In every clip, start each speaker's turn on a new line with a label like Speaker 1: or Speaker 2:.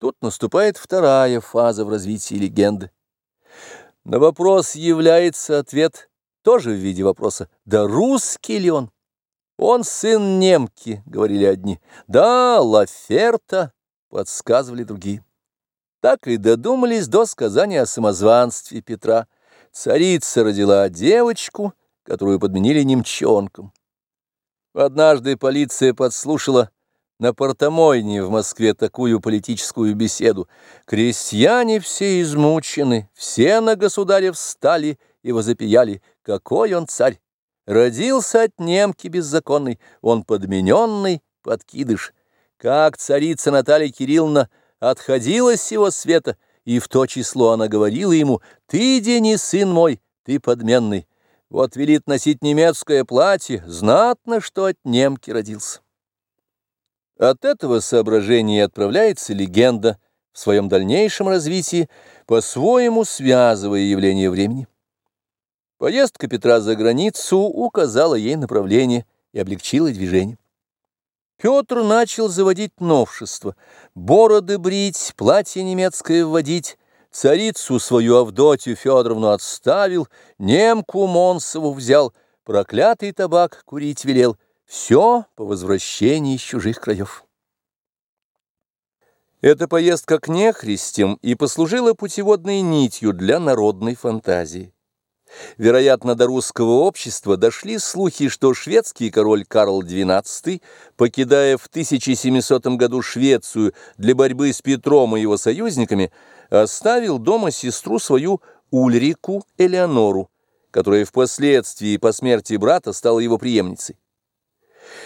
Speaker 1: Тут наступает вторая фаза в развитии легенды. На вопрос является ответ, тоже в виде вопроса, да русский ли он? Он сын немки, говорили одни. Да, Лаферта, подсказывали другие. Так и додумались до сказания о самозванстве Петра. Царица родила девочку, которую подменили немчонком. Однажды полиция подслушала на Портомойне в Москве такую политическую беседу. Крестьяне все измучены, все на государя встали и возопияли. Какой он царь! Родился от немки беззаконный, он подмененный подкидыш. Как царица Наталья Кирилловна отходила с его света, и в то число она говорила ему, «Ты, Денис, сын мой, ты подменный». Вот велит носить немецкое платье, знатно, что от немки родился. От этого соображения отправляется легенда в своем дальнейшем развитии, по-своему связывая явление времени. Поездка Петра за границу указала ей направление и облегчила движение. Петр начал заводить новшества, бороды брить, платье немецкое вводить, царицу свою Авдотью Федоровну отставил, немку Монсову взял, проклятый табак курить велел — все по возвращении из чужих краев. Эта поездка к нехристям и послужила путеводной нитью для народной фантазии. Вероятно, до русского общества дошли слухи, что шведский король Карл XII, покидая в 1700 году Швецию для борьбы с Петром и его союзниками, оставил дома сестру свою Ульрику Элеонору, которая впоследствии по смерти брата стала его преемницей.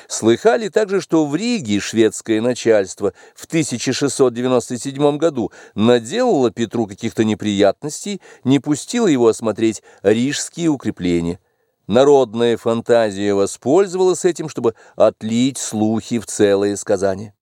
Speaker 1: Слыхали также, что в Риге шведское начальство в 1697 году наделало Петру каких-то неприятностей, не пустило его осмотреть рижские укрепления. Народная фантазия воспользовалась этим, чтобы отлить слухи в целое сказание.